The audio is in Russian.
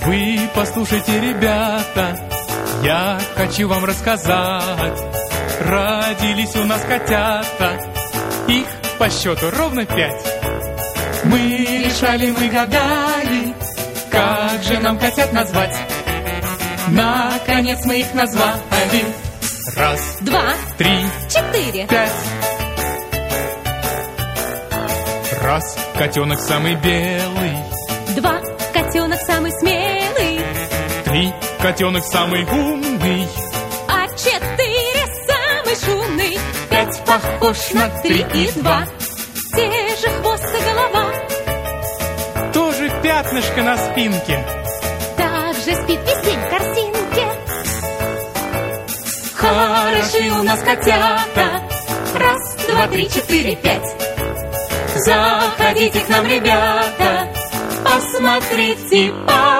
Вы послушайте, ребята, я хочу вам рассказать. Родились у нас котята, их по счету ровно пять. Мы решали, мы гадали, как же нам котят назвать. Наконец мы их назвали. Раз, Два, три, четыре. пять. Раз, котенок самый белый. Три, котенок самый умный. А четыре самый шумный. Пять похож на три и два. Те же хвост и голова. Тоже пятнышко на спинке. Также спит весь день в корзинке. Хороши у нас котята. Раз, два, три, четыре, пять. Заходите к нам, ребята, посмотрите, по